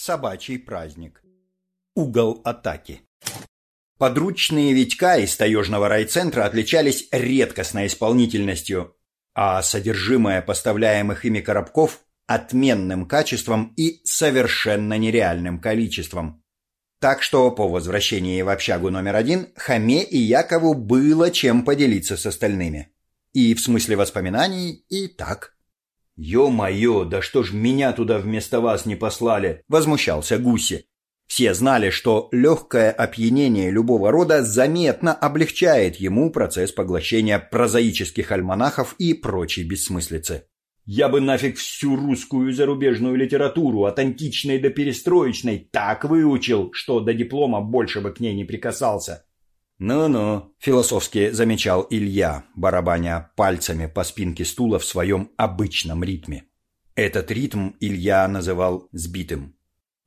собачий праздник. Угол атаки. Подручные Витька из таежного райцентра отличались редкостной исполнительностью, а содержимое поставляемых ими коробков – отменным качеством и совершенно нереальным количеством. Так что по возвращении в общагу номер один Хаме и Якову было чем поделиться с остальными. И в смысле воспоминаний, и так. «Ё-моё, да что ж меня туда вместо вас не послали?» – возмущался Гуси. Все знали, что легкое опьянение любого рода заметно облегчает ему процесс поглощения прозаических альманахов и прочей бессмыслицы. «Я бы нафиг всю русскую и зарубежную литературу, от античной до перестроечной, так выучил, что до диплома больше бы к ней не прикасался». «Ну-ну», — философски замечал Илья, барабаня пальцами по спинке стула в своем обычном ритме. Этот ритм Илья называл «сбитым».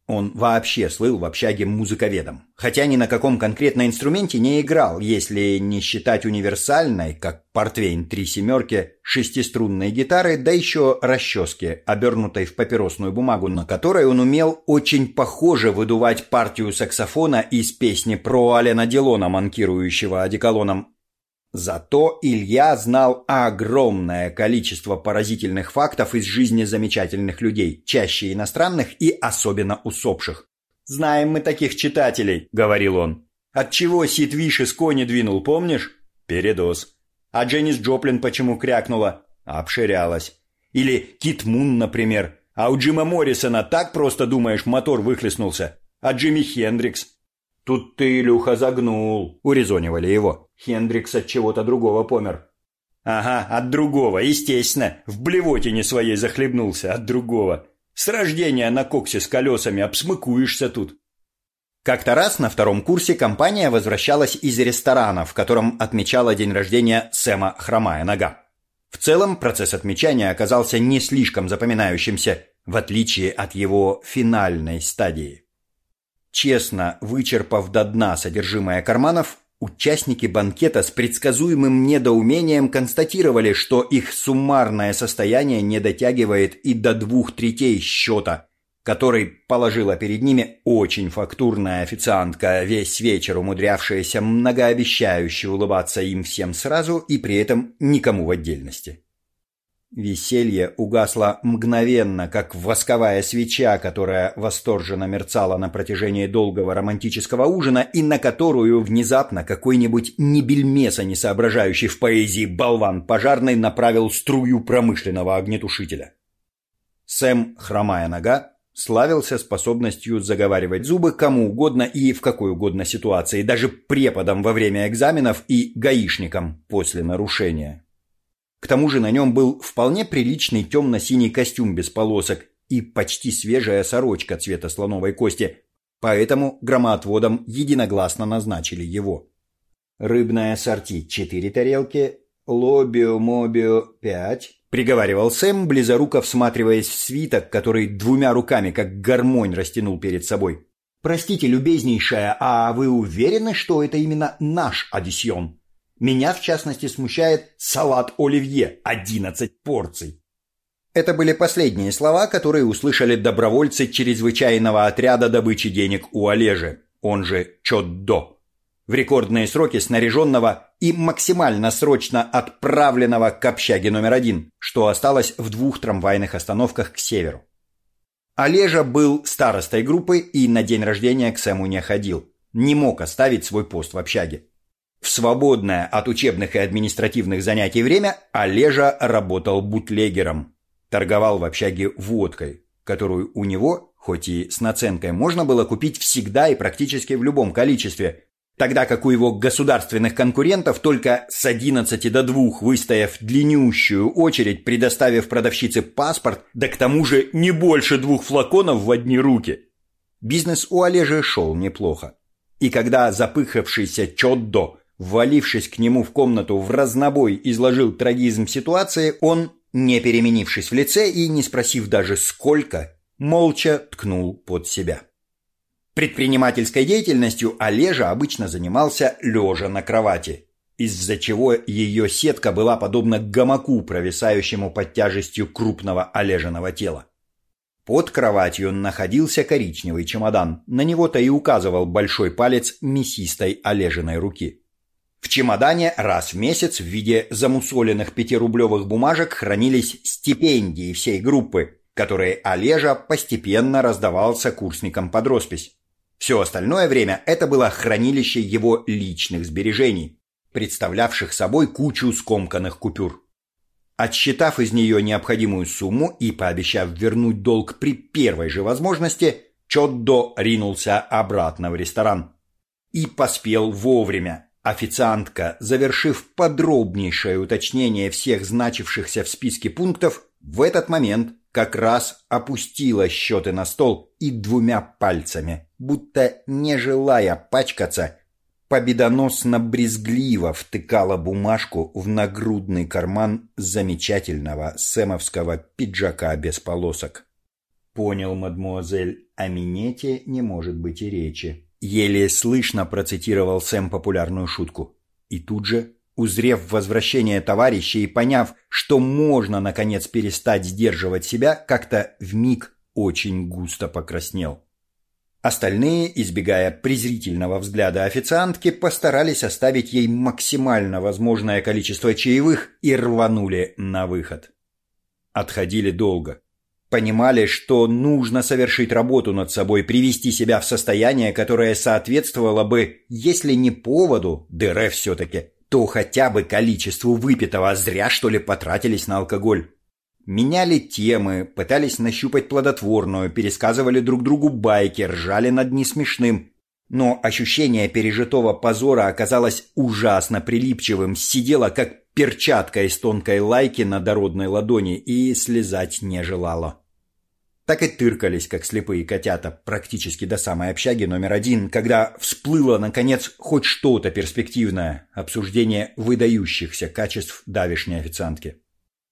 Он вообще слыл в общаге музыковедом, хотя ни на каком конкретном инструменте не играл, если не считать универсальной, как портвейн три семерки, шестиструнной гитары, да еще расчески, обернутой в папиросную бумагу, на которой он умел очень похоже выдувать партию саксофона из песни про Алена Делона, манкирующего одеколоном Зато Илья знал огромное количество поразительных фактов из жизни замечательных людей, чаще иностранных и особенно усопших. «Знаем мы таких читателей», — говорил он. «Отчего Сид Виш из кони двинул, помнишь?» «Передоз». «А Дженнис Джоплин почему крякнула?» «Обширялась». Или Кит Мун, например. «А у Джима Моррисона так просто, думаешь, мотор выхлестнулся?» «А Джимми Хендрикс?» «Тут ты, Илюха, загнул», — урезонивали его. Хендрикс от чего-то другого помер. Ага, от другого, естественно. В блевотине своей захлебнулся от другого. С рождения на коксе с колесами обсмыкуешься тут. Как-то раз на втором курсе компания возвращалась из ресторана, в котором отмечала день рождения Сэма «Хромая нога». В целом процесс отмечания оказался не слишком запоминающимся, в отличие от его финальной стадии. Честно вычерпав до дна содержимое карманов, Участники банкета с предсказуемым недоумением констатировали, что их суммарное состояние не дотягивает и до двух третей счета, который положила перед ними очень фактурная официантка, весь вечер умудрявшаяся многообещающе улыбаться им всем сразу и при этом никому в отдельности. Веселье угасло мгновенно, как восковая свеча, которая восторженно мерцала на протяжении долгого романтического ужина и на которую внезапно какой-нибудь небельмеса, не соображающий в поэзии болван пожарный, направил струю промышленного огнетушителя. Сэм, хромая нога, славился способностью заговаривать зубы кому угодно и в какой угодно ситуации, даже преподам во время экзаменов и гаишникам после нарушения. К тому же на нем был вполне приличный темно-синий костюм без полосок и почти свежая сорочка цвета слоновой кости, поэтому громоотводом единогласно назначили его. «Рыбное сорти – четыре тарелки, лобио-мобио – пять», – приговаривал Сэм, близоруко всматриваясь в свиток, который двумя руками, как гармонь, растянул перед собой. «Простите, любезнейшая, а вы уверены, что это именно наш аддисьон?» Меня, в частности, смущает салат оливье – 11 порций. Это были последние слова, которые услышали добровольцы чрезвычайного отряда добычи денег у Олежи, он же Чоддо. В рекордные сроки снаряженного и максимально срочно отправленного к общаге номер один, что осталось в двух трамвайных остановках к северу. Олежа был старостой группы и на день рождения к Сэму не ходил. Не мог оставить свой пост в общаге. В свободное от учебных и административных занятий время Олежа работал бутлегером. Торговал в общаге водкой, которую у него, хоть и с наценкой, можно было купить всегда и практически в любом количестве, тогда как у его государственных конкурентов только с 11 до 2 выстояв длиннющую очередь, предоставив продавщице паспорт, да к тому же не больше двух флаконов в одни руки. Бизнес у Олежи шел неплохо. И когда запыхавшийся Чоддо Ввалившись к нему в комнату в разнобой изложил трагизм ситуации, он, не переменившись в лице и не спросив даже сколько, молча ткнул под себя. Предпринимательской деятельностью Олежа обычно занимался лежа на кровати, из-за чего ее сетка была подобна гамаку, провисающему под тяжестью крупного Олежиного тела. Под кроватью находился коричневый чемодан. На него-то и указывал большой палец мясистой олежиной руки. В чемодане раз в месяц в виде замусоленных пятирублевых бумажек хранились стипендии всей группы, которые Олежа постепенно раздавал сокурсникам под роспись. Все остальное время это было хранилище его личных сбережений, представлявших собой кучу скомканных купюр. Отсчитав из нее необходимую сумму и пообещав вернуть долг при первой же возможности, Чоддо ринулся обратно в ресторан. И поспел вовремя. Официантка, завершив подробнейшее уточнение всех значившихся в списке пунктов, в этот момент как раз опустила счеты на стол и двумя пальцами, будто не желая пачкаться, победоносно-брезгливо втыкала бумажку в нагрудный карман замечательного сэмовского пиджака без полосок. «Понял, мадмуазель, о минете не может быть и речи». Еле слышно процитировал Сэм популярную шутку. И тут же, узрев возвращение товарища и поняв, что можно, наконец, перестать сдерживать себя, как-то вмиг очень густо покраснел. Остальные, избегая презрительного взгляда официантки, постарались оставить ей максимально возможное количество чаевых и рванули на выход. Отходили долго. Понимали, что нужно совершить работу над собой, привести себя в состояние, которое соответствовало бы, если не поводу, ДР все-таки, то хотя бы количеству выпитого, зря что ли потратились на алкоголь. Меняли темы, пытались нащупать плодотворную, пересказывали друг другу байки, ржали над несмешным. Но ощущение пережитого позора оказалось ужасно прилипчивым, сидело как перчатка из тонкой лайки на дородной ладони и слезать не желало. Так и тыркались, как слепые котята, практически до самой общаги номер один, когда всплыло, наконец, хоть что-то перспективное – обсуждение выдающихся качеств давишней официантки.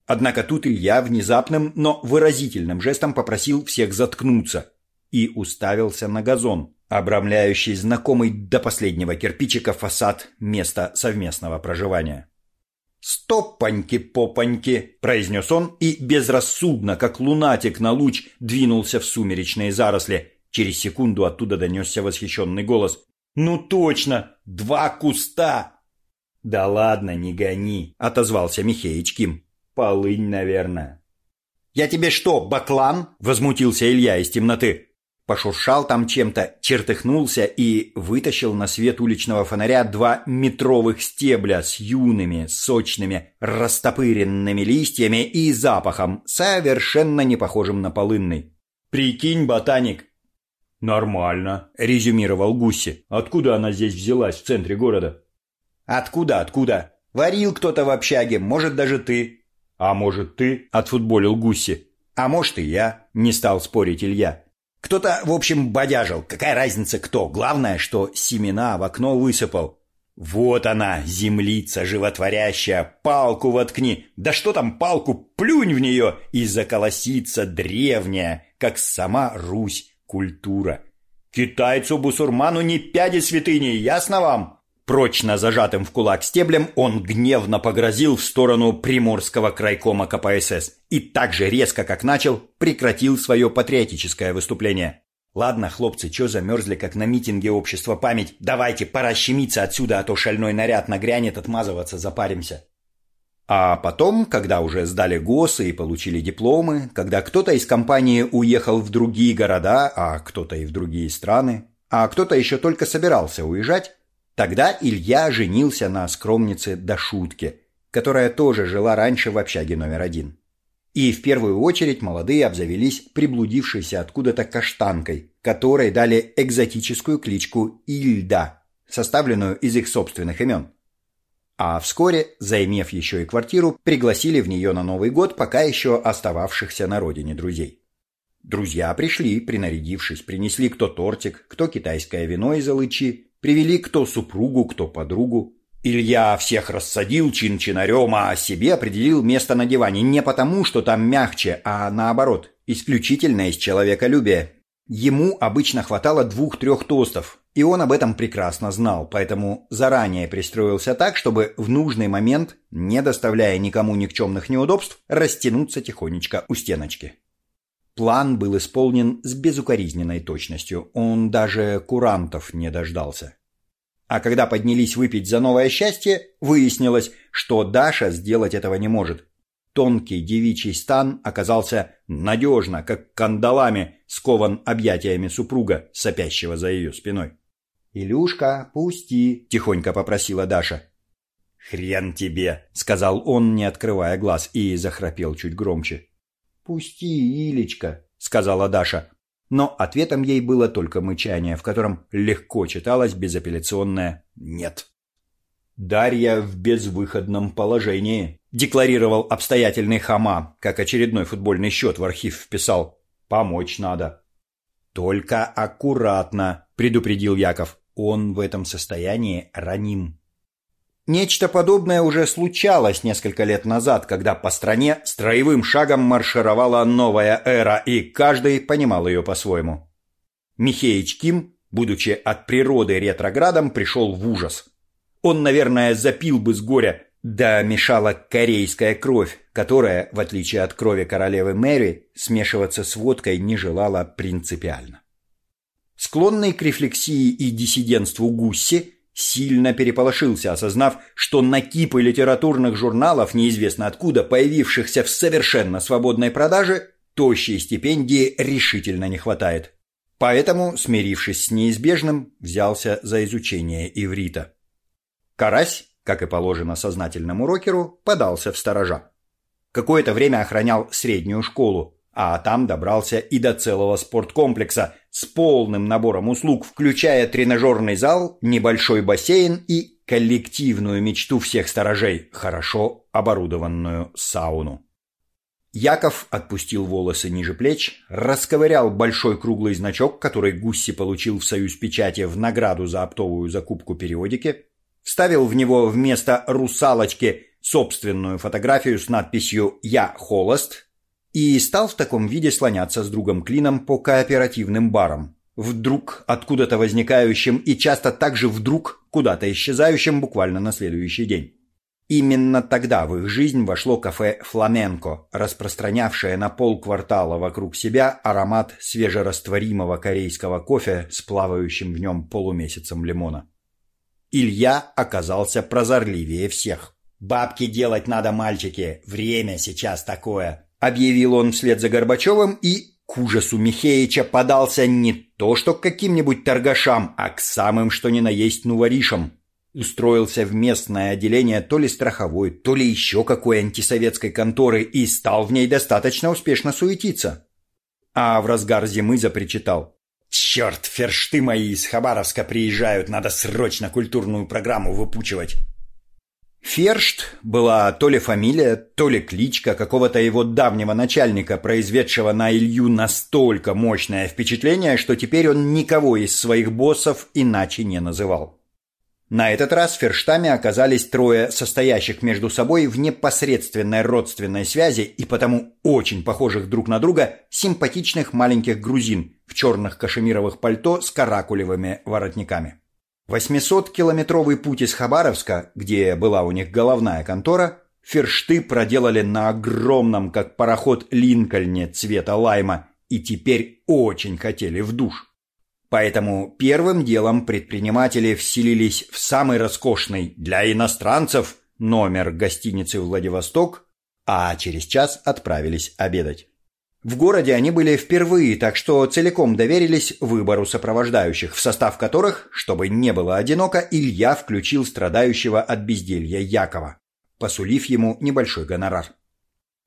Однако тут Илья внезапным, но выразительным жестом попросил всех заткнуться и уставился на газон, обрамляющий знакомый до последнего кирпичика фасад места совместного проживания. «Стопаньки-попаньки!» – произнес он и безрассудно, как лунатик на луч, двинулся в сумеречные заросли. Через секунду оттуда донесся восхищенный голос. «Ну точно! Два куста!» «Да ладно, не гони!» – отозвался Михеич Ким. Полынь, наверное. «Я тебе что, баклан?» – возмутился Илья из темноты. Пошуршал там чем-то, чертыхнулся и вытащил на свет уличного фонаря два метровых стебля с юными, сочными, растопыренными листьями и запахом, совершенно не похожим на полынный. «Прикинь, ботаник!» «Нормально», – резюмировал Гусси. «Откуда она здесь взялась в центре города?» «Откуда, откуда? Варил кто-то в общаге, может, даже ты. «А может, ты?» – отфутболил Гусси. «А может, и я», – не стал спорить Илья. «Кто-то, в общем, бодяжил. Какая разница, кто? Главное, что семена в окно высыпал». «Вот она, землица животворящая, палку воткни! Да что там палку, плюнь в нее!» И заколосится древняя, как сама Русь, культура. «Китайцу-бусурману не пяди святыни, ясно вам?» Прочно зажатым в кулак стеблем он гневно погрозил в сторону приморского крайкома КПСС и так же резко, как начал, прекратил свое патриотическое выступление. «Ладно, хлопцы, чё замерзли, как на митинге общества память? Давайте, пора щемиться отсюда, а то шальной наряд нагрянет, отмазываться запаримся». А потом, когда уже сдали ГОСы и получили дипломы, когда кто-то из компании уехал в другие города, а кто-то и в другие страны, а кто-то еще только собирался уезжать, Тогда Илья женился на скромнице Дашутке, которая тоже жила раньше в общаге номер один. И в первую очередь молодые обзавелись приблудившейся откуда-то каштанкой, которой дали экзотическую кличку Ильда, составленную из их собственных имен. А вскоре, займев еще и квартиру, пригласили в нее на Новый год пока еще остававшихся на родине друзей. Друзья пришли, принарядившись, принесли кто тортик, кто китайское вино из алычи, Привели кто супругу, кто подругу. Илья всех рассадил чин-чинарем, а себе определил место на диване не потому, что там мягче, а наоборот, исключительно из человеколюбия. Ему обычно хватало двух-трех тостов, и он об этом прекрасно знал, поэтому заранее пристроился так, чтобы в нужный момент, не доставляя никому никчемных неудобств, растянуться тихонечко у стеночки. План был исполнен с безукоризненной точностью, он даже курантов не дождался. А когда поднялись выпить за новое счастье, выяснилось, что Даша сделать этого не может. Тонкий девичий стан оказался надежно, как кандалами, скован объятиями супруга, сопящего за ее спиной. «Илюшка, пусти!» – тихонько попросила Даша. «Хрен тебе!» – сказал он, не открывая глаз, и захрапел чуть громче. «Пусти, Илечка», — сказала Даша. Но ответом ей было только мычание, в котором легко читалось безапелляционное «нет». «Дарья в безвыходном положении», — декларировал обстоятельный хама, как очередной футбольный счет в архив вписал. «Помочь надо». «Только аккуратно», — предупредил Яков. «Он в этом состоянии раним». Нечто подобное уже случалось несколько лет назад, когда по стране строевым шагом маршировала новая эра, и каждый понимал ее по-своему. Михеич Ким, будучи от природы ретроградом, пришел в ужас. Он, наверное, запил бы с горя, да мешала корейская кровь, которая, в отличие от крови королевы Мэри, смешиваться с водкой не желала принципиально. Склонный к рефлексии и диссидентству Гусси, сильно переполошился, осознав, что на кипы литературных журналов, неизвестно откуда, появившихся в совершенно свободной продаже, тощей стипендии решительно не хватает. Поэтому, смирившись с неизбежным, взялся за изучение иврита. Карась, как и положено сознательному рокеру, подался в сторожа. Какое-то время охранял среднюю школу, а там добрался и до целого спорткомплекса с полным набором услуг, включая тренажерный зал, небольшой бассейн и коллективную мечту всех сторожей – хорошо оборудованную сауну. Яков отпустил волосы ниже плеч, расковырял большой круглый значок, который Гусси получил в союз печати в награду за оптовую закупку периодики, вставил в него вместо русалочки собственную фотографию с надписью «Я холост», и стал в таком виде слоняться с другом Клином по кооперативным барам. Вдруг откуда-то возникающим и часто также вдруг куда-то исчезающим буквально на следующий день. Именно тогда в их жизнь вошло кафе «Фламенко», распространявшее на полквартала вокруг себя аромат свежерастворимого корейского кофе с плавающим в нем полумесяцем лимона. Илья оказался прозорливее всех. «Бабки делать надо, мальчики, время сейчас такое», объявил он вслед за Горбачевым и, к ужасу Михеича, подался не то что к каким-нибудь торгашам, а к самым что ни на есть нуворишам. Устроился в местное отделение то ли страховой, то ли еще какой антисоветской конторы и стал в ней достаточно успешно суетиться. А в разгар зимы запричитал. «Черт, фершты мои из Хабаровска приезжают, надо срочно культурную программу выпучивать». Фершт была то ли фамилия, то ли кличка какого-то его давнего начальника, произведшего на Илью настолько мощное впечатление, что теперь он никого из своих боссов иначе не называл. На этот раз ферштами оказались трое состоящих между собой в непосредственной родственной связи и потому очень похожих друг на друга симпатичных маленьких грузин в черных кашемировых пальто с каракулевыми воротниками. 800-километровый путь из Хабаровска, где была у них головная контора, фершты проделали на огромном, как пароход Линкольне цвета лайма, и теперь очень хотели в душ. Поэтому первым делом предприниматели вселились в самый роскошный для иностранцев номер гостиницы «Владивосток», а через час отправились обедать. В городе они были впервые, так что целиком доверились выбору сопровождающих, в состав которых, чтобы не было одиноко, Илья включил страдающего от безделья Якова, посулив ему небольшой гонорар.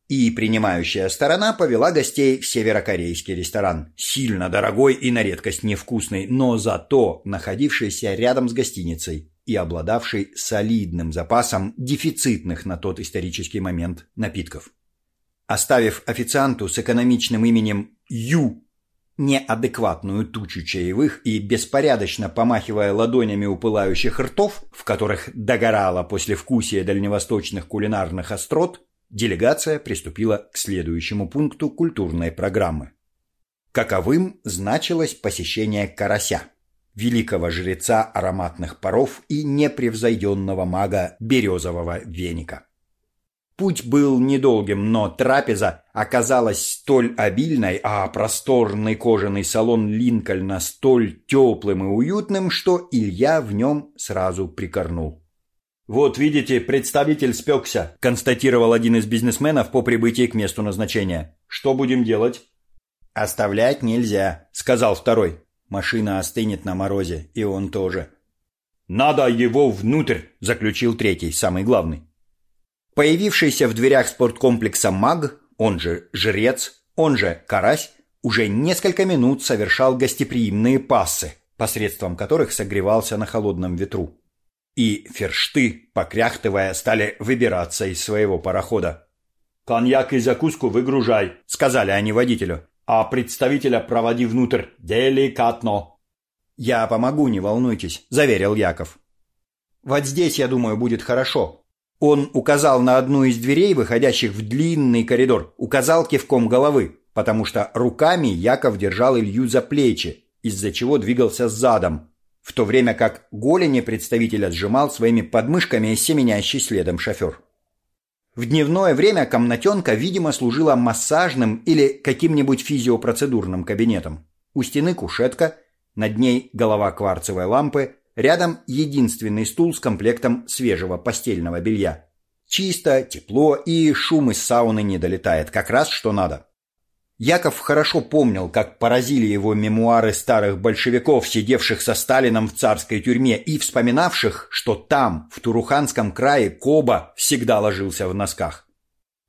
И принимающая сторона повела гостей в северокорейский ресторан, сильно дорогой и на редкость невкусный, но зато находившийся рядом с гостиницей и обладавший солидным запасом дефицитных на тот исторический момент напитков. Оставив официанту с экономичным именем Ю неадекватную тучу чаевых и беспорядочно помахивая ладонями у пылающих ртов, в которых догорало послевкусие дальневосточных кулинарных острот, делегация приступила к следующему пункту культурной программы. Каковым значилось посещение карася, великого жреца ароматных паров и непревзойденного мага березового веника. Путь был недолгим, но трапеза, оказалась столь обильной, а просторный кожаный салон Линкольна столь теплым и уютным, что Илья в нем сразу прикорнул. «Вот видите, представитель спекся», – констатировал один из бизнесменов по прибытии к месту назначения. «Что будем делать?» «Оставлять нельзя», – сказал второй. «Машина остынет на морозе, и он тоже». «Надо его внутрь», – заключил третий, самый главный. Появившийся в дверях спорткомплекса маг, он же жрец, он же карась, уже несколько минут совершал гостеприимные пассы, посредством которых согревался на холодном ветру и фершты, покряхтывая, стали выбираться из своего парохода. «Коньяк и закуску выгружай», — сказали они водителю. «А представителя проводи внутрь. Деликатно». «Я помогу, не волнуйтесь», — заверил Яков. «Вот здесь, я думаю, будет хорошо». Он указал на одну из дверей, выходящих в длинный коридор, указал кивком головы, потому что руками Яков держал Илью за плечи, из-за чего двигался задом, в то время как голени представителя сжимал своими подмышками семенящий следом шофер. В дневное время комнатенка, видимо, служила массажным или каким-нибудь физиопроцедурным кабинетом. У стены кушетка, над ней голова кварцевой лампы, рядом единственный стул с комплектом свежего постельного белья. Чисто, тепло и шум из сауны не долетает, как раз что надо. Яков хорошо помнил, как поразили его мемуары старых большевиков, сидевших со Сталином в царской тюрьме и вспоминавших, что там, в Туруханском крае, Коба всегда ложился в носках.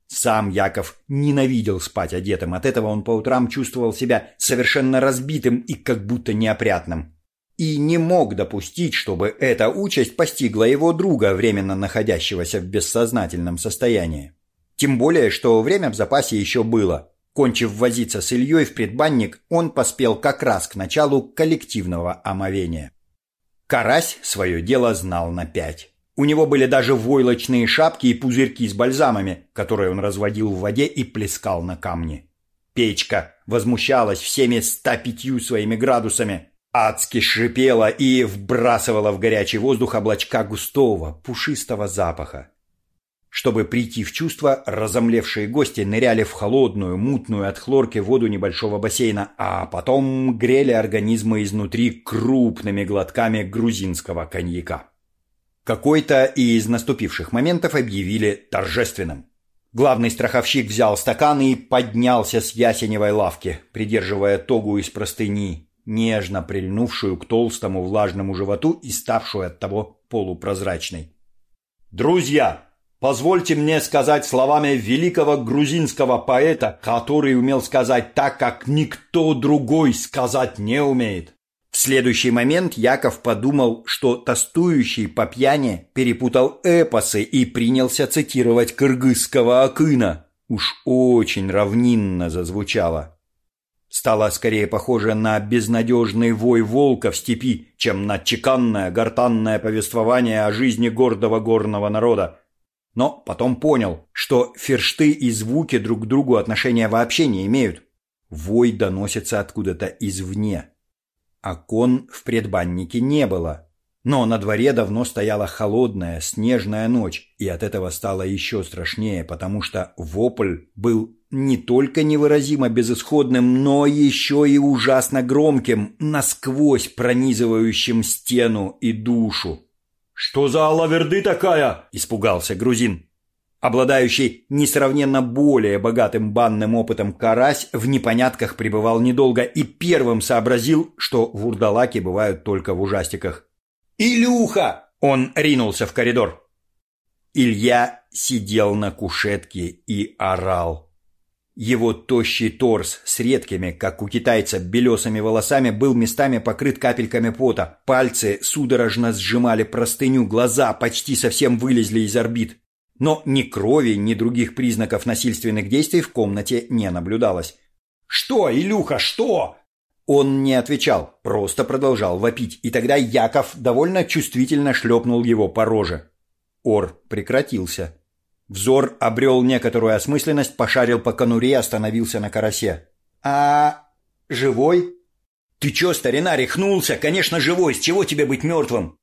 Сам Яков ненавидел спать одетым, от этого он по утрам чувствовал себя совершенно разбитым и как будто неопрятным. И не мог допустить, чтобы эта участь постигла его друга, временно находящегося в бессознательном состоянии. Тем более, что время в запасе еще было – Кончив возиться с Ильей в предбанник, он поспел как раз к началу коллективного омовения. Карась свое дело знал на пять. У него были даже войлочные шапки и пузырьки с бальзамами, которые он разводил в воде и плескал на камни. Печка возмущалась всеми 105 своими градусами, адски шипела и вбрасывала в горячий воздух облачка густого, пушистого запаха. Чтобы прийти в чувство, разомлевшие гости ныряли в холодную, мутную от хлорки воду небольшого бассейна, а потом грели организмы изнутри крупными глотками грузинского коньяка. Какой-то из наступивших моментов объявили торжественным. Главный страховщик взял стакан и поднялся с ясеневой лавки, придерживая тогу из простыни, нежно прильнувшую к толстому влажному животу и ставшую от того полупрозрачной. «Друзья!» Позвольте мне сказать словами великого грузинского поэта, который умел сказать так, как никто другой сказать не умеет. В следующий момент Яков подумал, что тостующий по пьяни перепутал эпосы и принялся цитировать кыргызского Акына. Уж очень равнинно зазвучало. Стало скорее похоже на безнадежный вой волка в степи, чем на чеканное гортанное повествование о жизни гордого горного народа, но потом понял, что фершты и звуки друг к другу отношения вообще не имеют. Вой доносится откуда-то извне. Окон в предбаннике не было. Но на дворе давно стояла холодная, снежная ночь, и от этого стало еще страшнее, потому что вопль был не только невыразимо безысходным, но еще и ужасно громким, насквозь пронизывающим стену и душу. «Что за алаверды такая?» – испугался грузин. Обладающий несравненно более богатым банным опытом карась в непонятках пребывал недолго и первым сообразил, что вурдалаки бывают только в ужастиках. «Илюха!» – он ринулся в коридор. Илья сидел на кушетке и орал. Его тощий торс с редкими, как у китайца, белесыми волосами был местами покрыт капельками пота. Пальцы судорожно сжимали простыню, глаза почти совсем вылезли из орбит. Но ни крови, ни других признаков насильственных действий в комнате не наблюдалось. «Что, Илюха, что?» Он не отвечал, просто продолжал вопить, и тогда Яков довольно чувствительно шлепнул его по роже. Ор прекратился. Взор обрел некоторую осмысленность, пошарил по конуре, остановился на карасе. «А... живой?» «Ты чё, старина, рехнулся? Конечно, живой. С чего тебе быть мертвым?»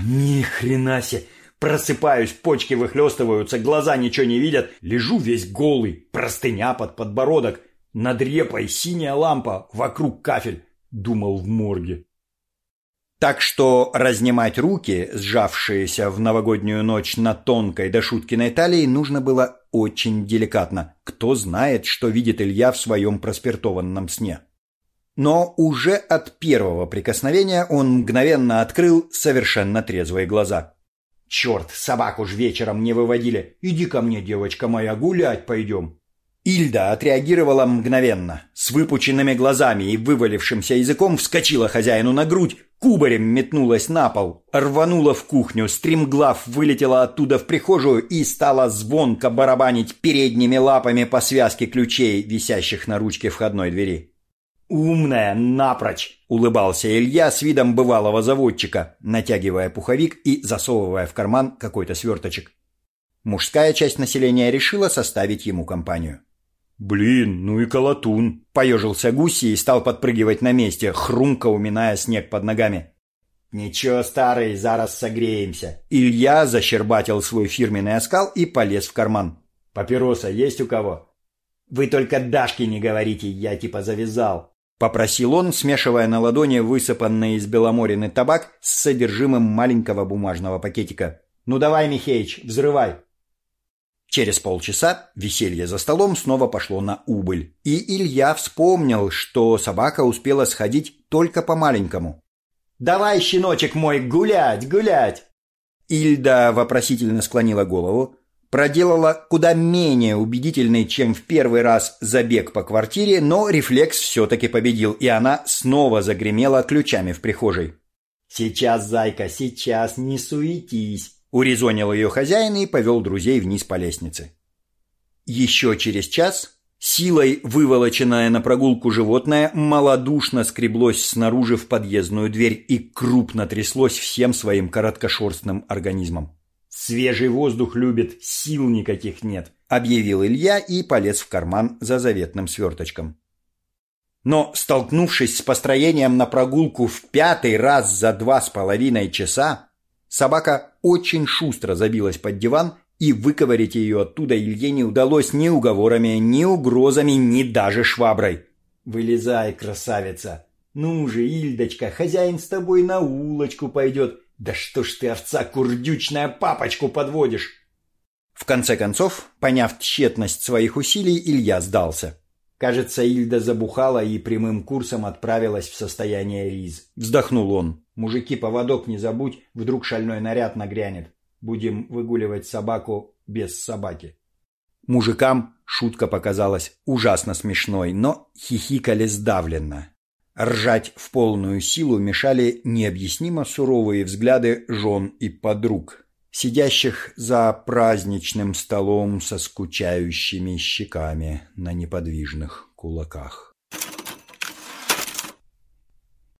Ни хрена себе. Просыпаюсь, почки выхлестываются, глаза ничего не видят. Лежу весь голый, простыня под подбородок. Над репой синяя лампа, вокруг кафель. Думал в морге. Так что разнимать руки, сжавшиеся в новогоднюю ночь на тонкой до шуткиной талии, нужно было очень деликатно. Кто знает, что видит Илья в своем проспиртованном сне. Но уже от первого прикосновения он мгновенно открыл совершенно трезвые глаза. «Черт, собаку ж вечером не выводили! Иди ко мне, девочка моя, гулять пойдем!» Ильда отреагировала мгновенно. С выпученными глазами и вывалившимся языком вскочила хозяину на грудь, кубарем метнулась на пол, рванула в кухню, стримглав вылетела оттуда в прихожую и стала звонко барабанить передними лапами по связке ключей, висящих на ручке входной двери. «Умная, напрочь!» — улыбался Илья с видом бывалого заводчика, натягивая пуховик и засовывая в карман какой-то сверточек. Мужская часть населения решила составить ему компанию. «Блин, ну и колотун!» – поежился Гуси и стал подпрыгивать на месте, хрумко уминая снег под ногами. «Ничего, старый, зараз согреемся». Илья защербатил свой фирменный оскал и полез в карман. «Папироса есть у кого?» «Вы только Дашке не говорите, я типа завязал», — попросил он, смешивая на ладони высыпанный из беломорины табак с содержимым маленького бумажного пакетика. «Ну давай, Михеич, взрывай!» Через полчаса веселье за столом снова пошло на убыль, и Илья вспомнил, что собака успела сходить только по-маленькому. «Давай, щеночек мой, гулять, гулять!» Ильда вопросительно склонила голову, проделала куда менее убедительный, чем в первый раз забег по квартире, но рефлекс все-таки победил, и она снова загремела ключами в прихожей. «Сейчас, зайка, сейчас, не суетись!» Урезонил ее хозяин и повел друзей вниз по лестнице. Еще через час силой выволоченное на прогулку животное малодушно скреблось снаружи в подъездную дверь и крупно тряслось всем своим короткошерстным организмом. «Свежий воздух любит, сил никаких нет», — объявил Илья и полез в карман за заветным сверточком. Но, столкнувшись с построением на прогулку в пятый раз за два с половиной часа, Собака очень шустро забилась под диван, и выковырять ее оттуда Илье не удалось ни уговорами, ни угрозами, ни даже шваброй. «Вылезай, красавица! Ну же, Ильдочка, хозяин с тобой на улочку пойдет. Да что ж ты, овца курдючная, папочку подводишь!» В конце концов, поняв тщетность своих усилий, Илья сдался. Кажется, Ильда забухала и прямым курсом отправилась в состояние риз. Вздохнул он. Мужики, поводок не забудь, вдруг шальной наряд нагрянет. Будем выгуливать собаку без собаки. Мужикам шутка показалась ужасно смешной, но хихикали сдавленно. Ржать в полную силу мешали необъяснимо суровые взгляды жен и подруг, сидящих за праздничным столом со скучающими щеками на неподвижных кулаках.